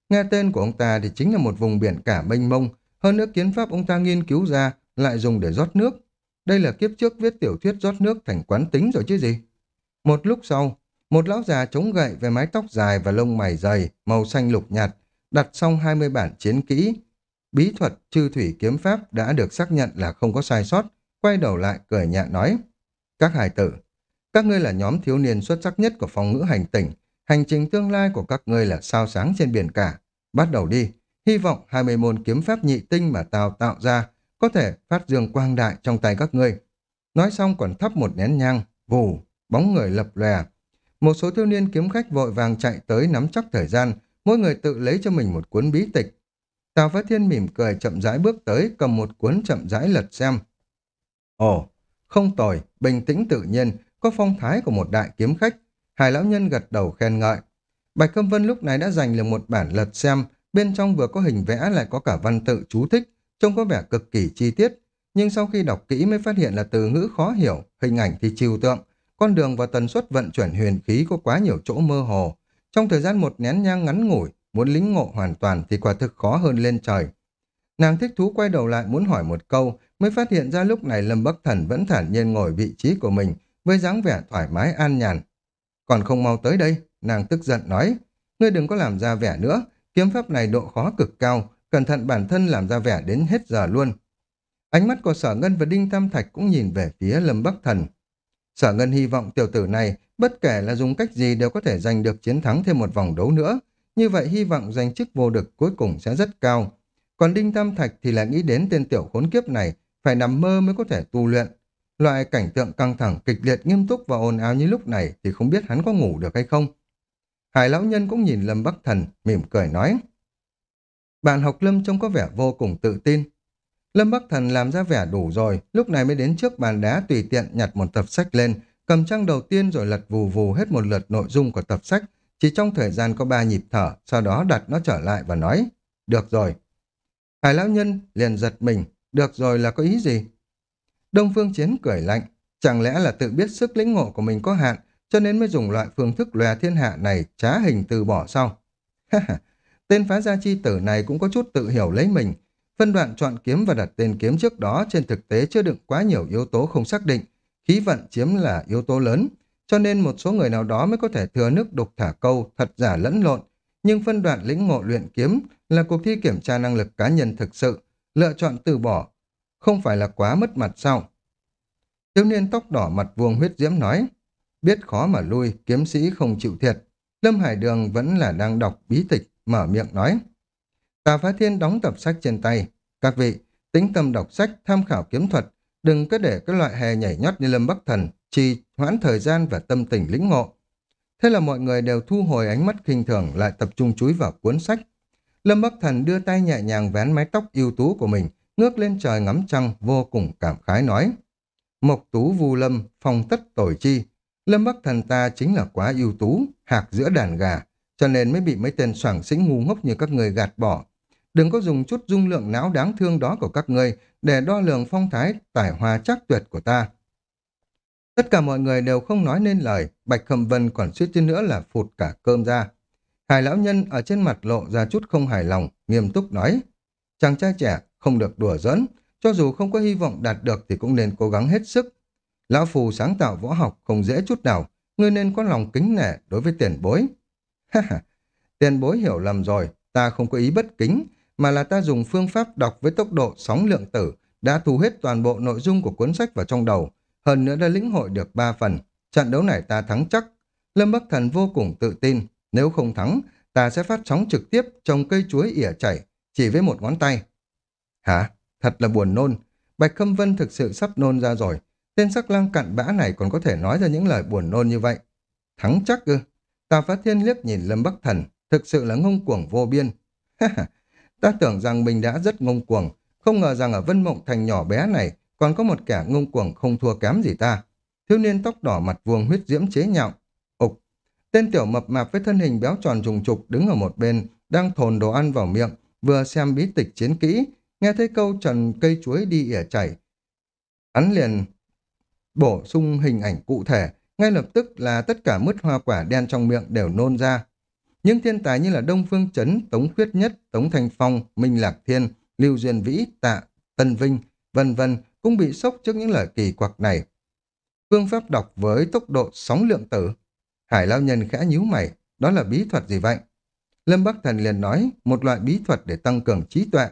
Nghe tên của ông ta thì chính là một vùng biển cả mênh mông, hơn nữa kiến pháp ông ta nghiên cứu ra lại dùng để rót nước. Đây là kiếp trước viết tiểu thuyết rót nước thành quán tính rồi chứ gì. Một lúc sau, một lão già chống gậy với mái tóc dài và lông mày dày, màu xanh lục nhạt, đặt xong 20 bản chiến kỹ. Bí thuật chư thủy kiếm pháp đã được xác nhận là không có sai sót, quay đầu lại cười nhạt nói. Các hải tử, các ngươi là nhóm thiếu niên xuất sắc nhất của phòng ngữ hành tỉnh, hành trình tương lai của các ngươi là sao sáng trên biển cả. Bắt đầu đi, hy vọng 20 môn kiếm pháp nhị tinh mà tao tạo ra có thể phát dương quang đại trong tay các ngươi. Nói xong còn thắp một nén nhang, vù, bóng người lập lòe. Một số thiếu niên kiếm khách vội vàng chạy tới nắm chắc thời gian, mỗi người tự lấy cho mình một cuốn bí tịch. Tào Phát Thiên mỉm cười chậm rãi bước tới, cầm một cuốn chậm rãi lật xem. Ồ, không tồi, bình tĩnh tự nhiên, có phong thái của một đại kiếm khách. Hải lão nhân gật đầu khen ngợi. Bạch Câm Vân lúc này đã giành được một bản lật xem, bên trong vừa có hình vẽ lại có cả văn tự chú thích, trông có vẻ cực kỳ chi tiết. Nhưng sau khi đọc kỹ mới phát hiện là từ ngữ khó hiểu, hình ảnh thì trừu tượng, con đường và tần suất vận chuyển huyền khí có quá nhiều chỗ mơ hồ. Trong thời gian một nén nhang ngắn ngủi, muốn lính ngộ hoàn toàn thì quả thực khó hơn lên trời. Nàng thích thú quay đầu lại muốn hỏi một câu, mới phát hiện ra lúc này Lâm Bắc Thần vẫn thản nhiên ngồi vị trí của mình, với dáng vẻ thoải mái an nhàn. Còn không mau tới đây, nàng tức giận nói, ngươi đừng có làm ra vẻ nữa, kiếm pháp này độ khó cực cao, cẩn thận bản thân làm ra vẻ đến hết giờ luôn. Ánh mắt của sở ngân và đinh tam thạch cũng nhìn về phía lâm bắc thần. Sở ngân hy vọng tiểu tử này, bất kể là dùng cách gì đều có thể giành được chiến thắng thêm một vòng đấu nữa, như vậy hy vọng giành chức vô địch cuối cùng sẽ rất cao. Còn Đinh Tam Thạch thì lại nghĩ đến tên tiểu khốn kiếp này, phải nằm mơ mới có thể tu luyện. Loại cảnh tượng căng thẳng, kịch liệt, nghiêm túc và ồn ào như lúc này thì không biết hắn có ngủ được hay không. Hải lão nhân cũng nhìn Lâm Bắc Thần, mỉm cười nói. Bạn học Lâm trông có vẻ vô cùng tự tin. Lâm Bắc Thần làm ra vẻ đủ rồi, lúc này mới đến trước bàn đá tùy tiện nhặt một tập sách lên, cầm trang đầu tiên rồi lật vù vù hết một lượt nội dung của tập sách, chỉ trong thời gian có ba nhịp thở, sau đó đặt nó trở lại và nói, được rồi. Hải lão nhân liền giật mình, được rồi là có ý gì? Đông Phương Chiến cười lạnh, chẳng lẽ là tự biết sức lĩnh ngộ của mình có hạn, cho nên mới dùng loại phương thức lòe thiên hạ này trá hình từ bỏ sau. tên phá gia chi tử này cũng có chút tự hiểu lấy mình. Phân đoạn chọn kiếm và đặt tên kiếm trước đó trên thực tế chưa đựng quá nhiều yếu tố không xác định. Khí vận chiếm là yếu tố lớn, cho nên một số người nào đó mới có thể thừa nước đục thả câu, thật giả lẫn lộn. Nhưng phân đoạn lĩnh ngộ luyện kiếm là cuộc thi kiểm tra năng lực cá nhân thực sự, lựa chọn từ bỏ, không phải là quá mất mặt sao? Thiếu niên tóc đỏ mặt vuông huyết diễm nói, biết khó mà lui, kiếm sĩ không chịu thiệt. Lâm Hải Đường vẫn là đang đọc bí tịch, mở miệng nói. Tà Phá Thiên đóng tập sách trên tay. Các vị, tính tâm đọc sách, tham khảo kiếm thuật, đừng có để các loại hè nhảy nhót như Lâm Bắc Thần, trì hoãn thời gian và tâm tình lĩnh ngộ. Thế là mọi người đều thu hồi ánh mắt khinh thường lại tập trung chúi vào cuốn sách. Lâm Bắc Thần đưa tay nhẹ nhàng vén mái tóc ưu tú của mình, ngước lên trời ngắm trăng vô cùng cảm khái nói. Mộc tú vu lâm, phong tất tội chi. Lâm Bắc Thần ta chính là quá ưu tú, hạc giữa đàn gà, cho nên mới bị mấy tên soảng sĩ ngu ngốc như các người gạt bỏ. Đừng có dùng chút dung lượng não đáng thương đó của các người để đo lường phong thái, tài hoa chắc tuyệt của ta. Tất cả mọi người đều không nói nên lời, Bạch khẩm Vân còn suýt chút nữa là phụt cả cơm ra. Hải lão nhân ở trên mặt lộ ra chút không hài lòng, nghiêm túc nói. Chàng trai trẻ không được đùa giỡn, cho dù không có hy vọng đạt được thì cũng nên cố gắng hết sức. Lão Phù sáng tạo võ học không dễ chút nào, ngươi nên có lòng kính nể đối với tiền bối. Ha ha, tiền bối hiểu lầm rồi, ta không có ý bất kính, mà là ta dùng phương pháp đọc với tốc độ sóng lượng tử, đã thu hết toàn bộ nội dung của cuốn sách vào trong đầu, hơn nữa đã lĩnh hội được ba phần. Trận đấu này ta thắng chắc. Lâm Bắc Thần vô cùng tự tin, nếu không thắng, ta sẽ phát sóng trực tiếp trồng cây chuối ỉa chảy, chỉ với một ngón tay. Hả? Thật là buồn nôn. Bạch Khâm Vân thực sự sắp nôn ra rồi. Tên sắc lang cặn bã này còn có thể nói ra những lời buồn nôn như vậy. Thắng chắc ư. Tà Phá Thiên liếc nhìn Lâm Bắc Thần, thực sự là ngông cuồng vô biên. ta tưởng rằng mình đã rất ngông cuồng, không ngờ rằng ở Vân Mộng Thành nhỏ bé này còn có một kẻ ngông cuồng không thua kém gì ta. Thiếu niên tóc đỏ mặt vuông huyết diễm chế nhạo. Ục, tên tiểu mập mạp với thân hình béo tròn trùng trục đứng ở một bên, đang thồn đồ ăn vào miệng, vừa xem bí tịch chiến kỹ, nghe thấy câu trần cây chuối đi ỉa chảy. Hắn liền bổ sung hình ảnh cụ thể, ngay lập tức là tất cả mứt hoa quả đen trong miệng đều nôn ra. Những thiên tài như là Đông Phương Trấn, Tống Khuyết Nhất, Tống Thanh Phong, Minh Lạc Thiên, Lưu Duyên Vĩ, Tạ, Tân Vinh, vân vân cũng bị sốc trước những lời kỳ quặc này. Phương pháp đọc với tốc độ sóng lượng tử. Hải lao nhân khẽ nhíu mày, đó là bí thuật gì vậy? Lâm Bắc Thần liền nói, một loại bí thuật để tăng cường trí tuệ.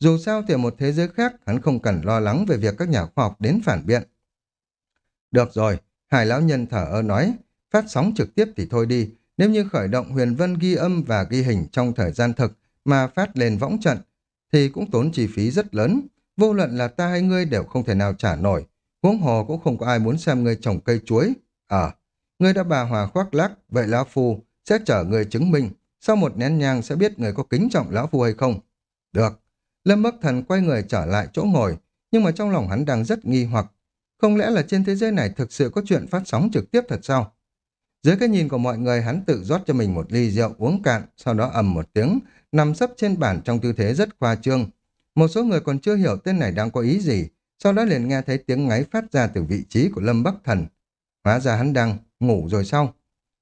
Dù sao thì một thế giới khác, hắn không cần lo lắng về việc các nhà khoa học đến phản biện. Được rồi, Hải lão nhân thở ơ nói, phát sóng trực tiếp thì thôi đi, nếu như khởi động huyền vân ghi âm và ghi hình trong thời gian thực mà phát lên võng trận, thì cũng tốn chi phí rất lớn, vô luận là ta hay ngươi đều không thể nào trả nổi, huống hồ cũng không có ai muốn xem ngươi trồng cây chuối. Ờ, ngươi đã bà hòa khoác lác, vậy lão phu sẽ chở người chứng minh, sau một nén nhang sẽ biết người có kính trọng lão phu hay không. Được, Lâm Bắc Thần quay người trở lại chỗ ngồi, nhưng mà trong lòng hắn đang rất nghi hoặc. Không lẽ là trên thế giới này thực sự có chuyện phát sóng trực tiếp thật sao? Dưới cái nhìn của mọi người hắn tự rót cho mình một ly rượu uống cạn, sau đó ầm một tiếng, nằm sấp trên bàn trong tư thế rất khoa trương. Một số người còn chưa hiểu tên này đang có ý gì, sau đó liền nghe thấy tiếng ngáy phát ra từ vị trí của Lâm Bắc Thần. Hóa ra hắn đang ngủ rồi sao?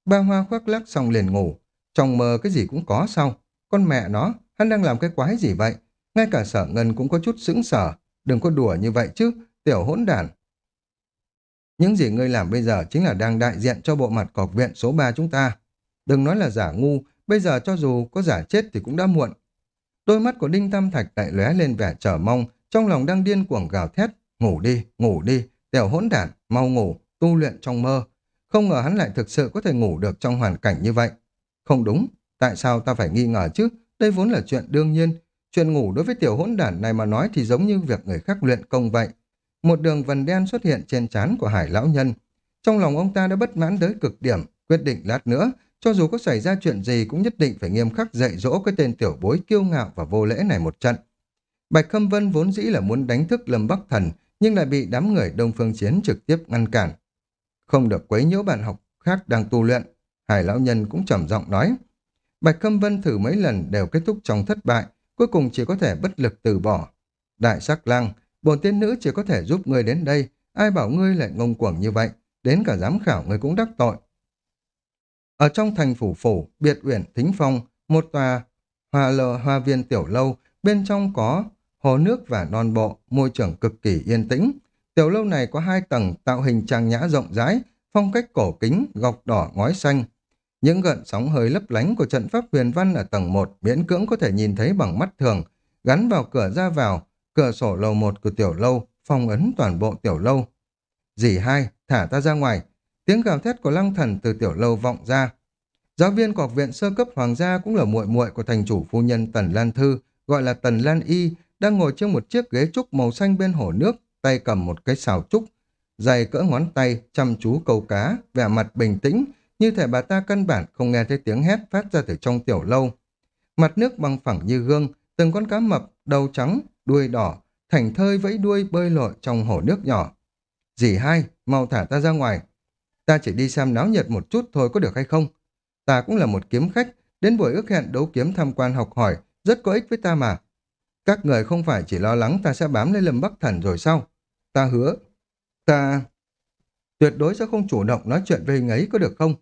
Ba hoa khoác lắc xong liền ngủ. Trong mơ cái gì cũng có sao? Con mẹ nó, hắn đang làm cái quái gì vậy? Ngay cả sở ngân cũng có chút sững sở. Đừng có đùa như vậy chứ, tiểu hỗn đản. Những gì ngươi làm bây giờ chính là đang đại diện cho bộ mặt cọc viện số 3 chúng ta. Đừng nói là giả ngu, bây giờ cho dù có giả chết thì cũng đã muộn. Đôi mắt của Đinh Tam Thạch lại lóe lên vẻ chờ mong, trong lòng đang điên cuồng gào thét. Ngủ đi, ngủ đi, tiểu hỗn đản, mau ngủ, tu luyện trong mơ. Không ngờ hắn lại thực sự có thể ngủ được trong hoàn cảnh như vậy. Không đúng, tại sao ta phải nghi ngờ chứ? Đây vốn là chuyện đương nhiên. Chuyện ngủ đối với tiểu hỗn đản này mà nói thì giống như việc người khác luyện công vậy. Một đường vần đen xuất hiện trên trán của hải lão nhân. Trong lòng ông ta đã bất mãn tới cực điểm, quyết định lát nữa, cho dù có xảy ra chuyện gì cũng nhất định phải nghiêm khắc dạy dỗ cái tên tiểu bối kiêu ngạo và vô lễ này một trận. Bạch Khâm Vân vốn dĩ là muốn đánh thức Lâm Bắc Thần, nhưng lại bị đám người Đông Phương Chiến trực tiếp ngăn cản. Không được quấy nhiễu bạn học khác đang tu luyện, Hải lão nhân cũng trầm giọng nói. Bạch Khâm Vân thử mấy lần đều kết thúc trong thất bại, cuối cùng chỉ có thể bất lực từ bỏ. Đại sắc lang, bổn tiên nữ chỉ có thể giúp ngươi đến đây, ai bảo ngươi lại ngông cuồng như vậy, đến cả giám khảo ngươi cũng đắc tội. Ở trong thành phủ phủ, biệt uyển thính phong, một tòa hòa lờ hoa viên tiểu lâu, bên trong có hồ nước và non bộ, môi trường cực kỳ yên tĩnh. Tiểu lâu này có hai tầng, tạo hình trang nhã rộng rãi, phong cách cổ kính, gọc đỏ ngói xanh. Những gợn sóng hơi lấp lánh của trận pháp huyền văn ở tầng 1 miễn cưỡng có thể nhìn thấy bằng mắt thường, gắn vào cửa ra vào, cửa sổ lầu một của tiểu lâu, phong ấn toàn bộ tiểu lâu. Dì hai, thả ta ra ngoài. Tiếng gào thét của lăng thần từ tiểu lâu vọng ra. Giáo viên của học viện sơ cấp hoàng gia cũng là muội muội của thành chủ phu nhân Tần Lan Thư, gọi là Tần Lan Y, đang ngồi trên một chiếc ghế trúc màu xanh bên hồ nước, tay cầm một cái xào trúc, dày cỡ ngón tay, chăm chú câu cá, vẻ mặt bình tĩnh, như thể bà ta căn bản không nghe thấy tiếng hét phát ra từ trong tiểu lâu. Mặt nước bằng phẳng như gương, từng con cá mập, đầu trắng, đuôi đỏ, thành thơi vẫy đuôi bơi lội trong hồ nước nhỏ. Dì hai, mau thả ta ra ngoài. Ta chỉ đi xem náo nhiệt một chút thôi có được hay không? Ta cũng là một kiếm khách, đến buổi ước hẹn đấu kiếm tham quan học hỏi, rất có ích với ta mà. Các người không phải chỉ lo lắng ta sẽ bám lên lâm bắc thần rồi sao? Ta hứa. Ta... Tuyệt đối sẽ không chủ động nói chuyện về hình ấy có được không?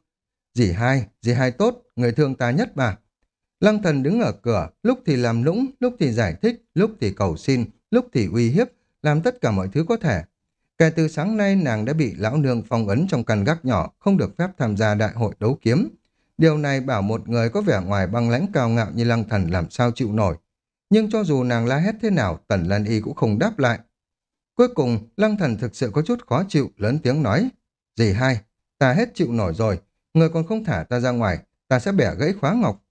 Dì hai, dì hai tốt, người thương ta nhất mà. Lăng thần đứng ở cửa, lúc thì làm lũng, lúc thì giải thích, lúc thì cầu xin, lúc thì uy hiếp, làm tất cả mọi thứ có thể. Kể từ sáng nay nàng đã bị lão nương phong ấn trong căn gác nhỏ, không được phép tham gia đại hội đấu kiếm. Điều này bảo một người có vẻ ngoài băng lãnh cao ngạo như lăng thần làm sao chịu nổi. Nhưng cho dù nàng la hét thế nào, tần lan y cũng không đáp lại. Cuối cùng, lăng thần thực sự có chút khó chịu, lớn tiếng nói. Dì hai, ta hết chịu nổi rồi, người còn không thả ta ra ngoài, ta sẽ bẻ gãy khóa ngọc.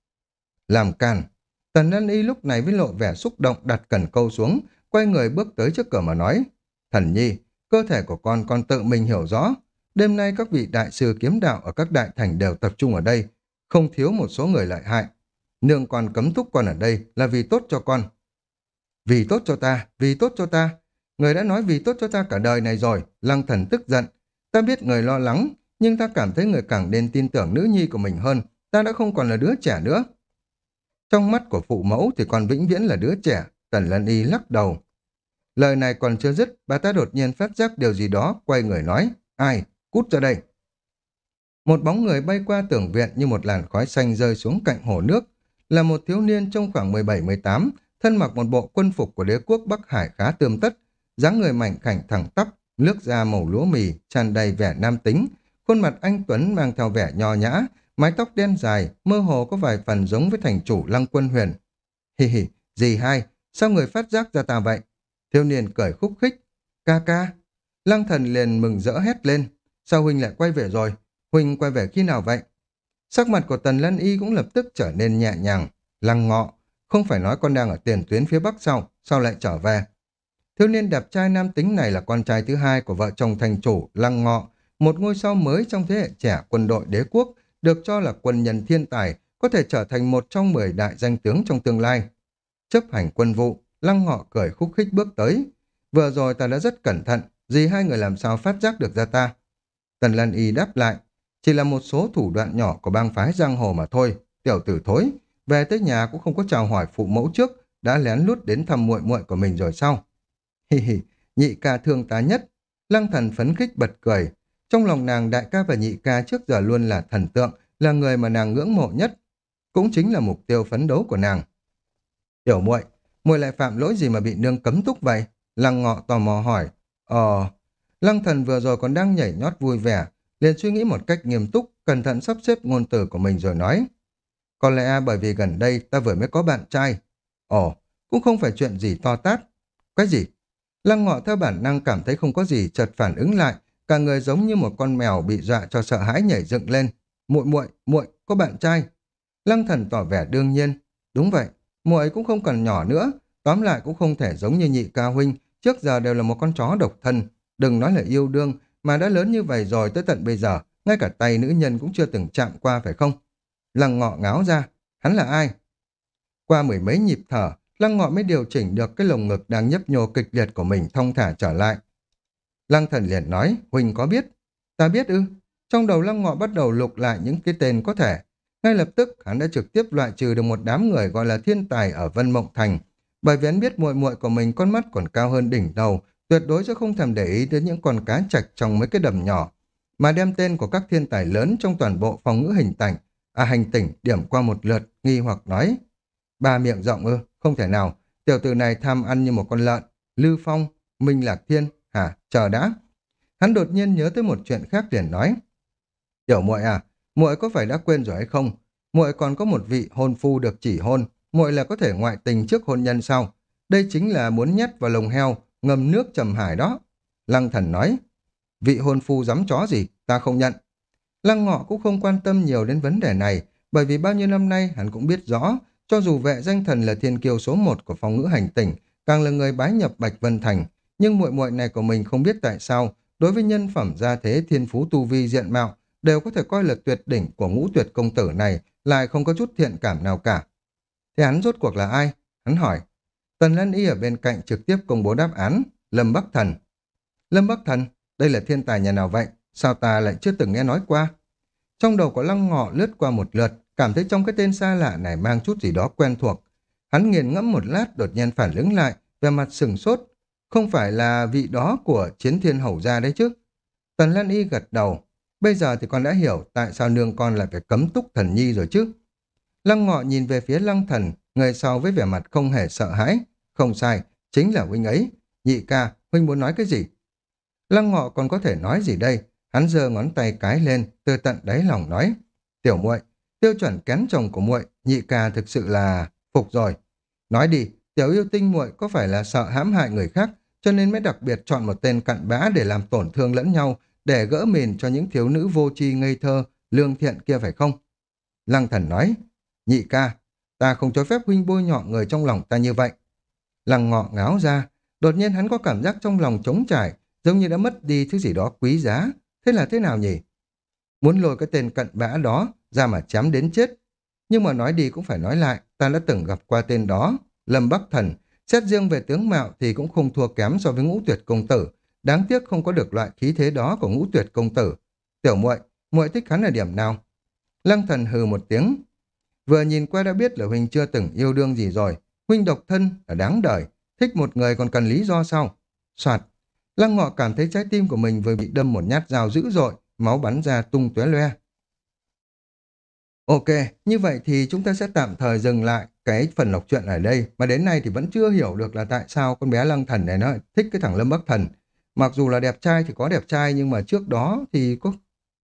Làm càn. Tần ân Y lúc này với lộ vẻ xúc động đặt cần câu xuống, quay người bước tới trước cửa mà nói. Thần nhi, cơ thể của con con tự mình hiểu rõ. Đêm nay các vị đại sư kiếm đạo ở các đại thành đều tập trung ở đây, không thiếu một số người lợi hại. Nương con cấm túc con ở đây là vì tốt cho con. Vì tốt cho ta, vì tốt cho ta. Người đã nói vì tốt cho ta cả đời này rồi, lăng thần tức giận. Ta biết người lo lắng, nhưng ta cảm thấy người càng nên tin tưởng nữ nhi của mình hơn. Ta đã không còn là đứa trẻ nữa. Trong mắt của phụ mẫu thì còn vĩnh viễn là đứa trẻ. Tần Lân Y lắc đầu. Lời này còn chưa dứt, bà ta đột nhiên phát giác điều gì đó, quay người nói. Ai? Cút ra đây. Một bóng người bay qua tưởng viện như một làn khói xanh rơi xuống cạnh hồ nước. Là một thiếu niên trong khoảng 17-18, thân mặc một bộ quân phục của đế quốc Bắc Hải khá tươm tất, dáng người mảnh khảnh thẳng tắp, nước da màu lúa mì, tràn đầy vẻ nam tính, khuôn mặt anh Tuấn mang theo vẻ nho nhã, mái tóc đen dài, mơ hồ có vài phần giống với thành chủ Lăng Quân Huyền. Hì hì, gì hai, sao người phát giác ra ta vậy? Thiếu niên cười khúc khích. Ca ca. Lăng thần liền mừng rỡ hét lên. Sao Huynh lại quay về rồi? Huynh quay về khi nào vậy? Sắc mặt của Tần Lân Y cũng lập tức trở nên nhẹ nhàng. Lăng ngọ. Không phải nói con đang ở tiền tuyến phía bắc sao? Sao lại trở về? Thiếu niên đẹp trai nam tính này là con trai thứ hai của vợ chồng thành chủ Lăng Ngọ, một ngôi sao mới trong thế hệ trẻ quân đội đế quốc, được cho là quân nhân thiên tài, có thể trở thành một trong mười đại danh tướng trong tương lai. Chấp hành quân vụ, Lăng Ngọ cười khúc khích bước tới. Vừa rồi ta đã rất cẩn thận, gì hai người làm sao phát giác được ra ta? Tần Lan Y đáp lại, chỉ là một số thủ đoạn nhỏ của bang phái giang hồ mà thôi, tiểu tử thối, về tới nhà cũng không có chào hỏi phụ mẫu trước, đã lén lút đến thăm muội muội của mình rồi sao? Hi hi, nhị ca thương ta nhất. Lăng thần phấn khích bật cười. Trong lòng nàng đại ca và nhị ca trước giờ luôn là thần tượng, là người mà nàng ngưỡng mộ nhất. Cũng chính là mục tiêu phấn đấu của nàng. Tiểu muội, muội lại phạm lỗi gì mà bị nương cấm túc vậy? Lăng ngọ tò mò hỏi. Ờ, lăng thần vừa rồi còn đang nhảy nhót vui vẻ, liền suy nghĩ một cách nghiêm túc, cẩn thận sắp xếp ngôn từ của mình rồi nói. Có lẽ bởi vì gần đây ta vừa mới có bạn trai. Ồ, cũng không phải chuyện gì to tát. Cái gì? Lăng ngọ theo bản năng cảm thấy không có gì chợt phản ứng lại, cả người giống như một con mèo bị dọa cho sợ hãi nhảy dựng lên. Muội muội, muội có bạn trai. Lăng thần tỏ vẻ đương nhiên. Đúng vậy, muội cũng không còn nhỏ nữa, tóm lại cũng không thể giống như nhị ca huynh, trước giờ đều là một con chó độc thân. Đừng nói là yêu đương, mà đã lớn như vậy rồi tới tận bây giờ, ngay cả tay nữ nhân cũng chưa từng chạm qua phải không? Lăng ngọ ngáo ra, hắn là ai? Qua mười mấy nhịp thở, Lăng ngọ mới điều chỉnh được cái lồng ngực đang nhấp nhô kịch liệt của mình thông thả trở lại. Lăng thần liền nói, Huỳnh có biết? Ta biết ư? Trong đầu lăng ngọ bắt đầu lục lại những cái tên có thể. Ngay lập tức, hắn đã trực tiếp loại trừ được một đám người gọi là thiên tài ở Vân Mộng Thành. Bởi vì hắn biết muội muội của mình con mắt còn cao hơn đỉnh đầu, tuyệt đối sẽ không thèm để ý đến những con cá chạch trong mấy cái đầm nhỏ, mà đem tên của các thiên tài lớn trong toàn bộ phòng ngữ hình tảnh, à hành tỉnh điểm qua một lượt, nghi hoặc nói. Ba miệng rộng ư, không thể nào, tiểu tử này tham ăn như một con lợn, Lư Phong, Minh Lạc Thiên, hả, chờ đã. Hắn đột nhiên nhớ tới một chuyện khác liền nói. Tiểu muội à, muội có phải đã quên rồi hay không? Muội còn có một vị hôn phu được chỉ hôn, muội là có thể ngoại tình trước hôn nhân sau Đây chính là muốn nhét vào lồng heo, ngâm nước trầm hải đó. Lăng thần nói, vị hôn phu dám chó gì, ta không nhận. Lăng ngọ cũng không quan tâm nhiều đến vấn đề này, bởi vì bao nhiêu năm nay hắn cũng biết rõ, cho dù vệ danh thần là thiên kiều số một của phòng ngữ hành tỉnh, càng là người bái nhập Bạch Vân Thành, nhưng muội muội này của mình không biết tại sao, đối với nhân phẩm gia thế thiên phú tu vi diện mạo, đều có thể coi là tuyệt đỉnh của ngũ tuyệt công tử này, lại không có chút thiện cảm nào cả. thế hắn rốt cuộc là ai? Hắn hỏi. Tần Lân Y ở bên cạnh trực tiếp công bố đáp án, Lâm Bắc Thần. Lâm Bắc Thần, đây là thiên tài nhà nào vậy? Sao ta lại chưa từng nghe nói qua? Trong đầu của Lăng Ngọ lướt qua một lượt, cảm thấy trong cái tên xa lạ này mang chút gì đó quen thuộc. Hắn nghiền ngẫm một lát đột nhiên phản ứng lại, về mặt sừng sốt. Không phải là vị đó của chiến thiên hầu gia đấy chứ? Tần Lan Y gật đầu. Bây giờ thì con đã hiểu tại sao nương con lại phải cấm túc thần nhi rồi chứ. Lăng ngọ nhìn về phía lăng thần, người sau với vẻ mặt không hề sợ hãi. Không sai, chính là huynh ấy. Nhị ca, huynh muốn nói cái gì? Lăng ngọ còn có thể nói gì đây? Hắn giơ ngón tay cái lên, từ tận đáy lòng nói. Tiểu muội tiêu chuẩn kén chồng của muội nhị ca thực sự là phục rồi. Nói đi, tiểu yêu tinh muội có phải là sợ hãm hại người khác, cho nên mới đặc biệt chọn một tên cặn bã để làm tổn thương lẫn nhau, để gỡ mìn cho những thiếu nữ vô tri ngây thơ, lương thiện kia phải không? Lăng thần nói, nhị ca, ta không cho phép huynh bôi nhọ người trong lòng ta như vậy. Lăng ngọ ngáo ra, đột nhiên hắn có cảm giác trong lòng trống trải, giống như đã mất đi thứ gì đó quý giá. Thế là thế nào nhỉ? Muốn lôi cái tên cận bã đó ra mà chém đến chết. Nhưng mà nói đi cũng phải nói lại, ta đã từng gặp qua tên đó, Lâm Bắc Thần, xét riêng về tướng mạo thì cũng không thua kém so với ngũ tuyệt công tử, đáng tiếc không có được loại khí thế đó của ngũ tuyệt công tử. Tiểu muội, muội thích hắn ở điểm nào? Lăng thần hừ một tiếng. Vừa nhìn qua đã biết là Huynh chưa từng yêu đương gì rồi. Huynh độc thân là đáng đời. Thích một người còn cần lý do sao? Soạt. Lăng ngọ cảm thấy trái tim của mình vừa bị đâm một nhát dao dữ dội, máu bắn ra tung tóe loe. Ok, như vậy thì chúng ta sẽ tạm thời dừng lại cái phần đọc truyện ở đây. Mà đến nay thì vẫn chưa hiểu được là tại sao con bé Lăng Thần này nó thích cái thằng Lâm Bắc Thần. Mặc dù là đẹp trai thì có đẹp trai nhưng mà trước đó thì có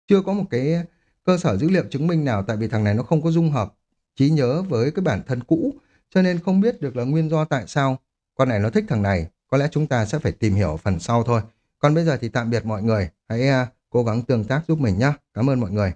chưa có một cái cơ sở dữ liệu chứng minh nào tại vì thằng này nó không có dung hợp trí nhớ với cái bản thân cũ cho nên không biết được là nguyên do tại sao con này nó thích thằng này. Có lẽ chúng ta sẽ phải tìm hiểu phần sau thôi. Còn bây giờ thì tạm biệt mọi người. Hãy uh, cố gắng tương tác giúp mình nhé. Cảm ơn mọi người.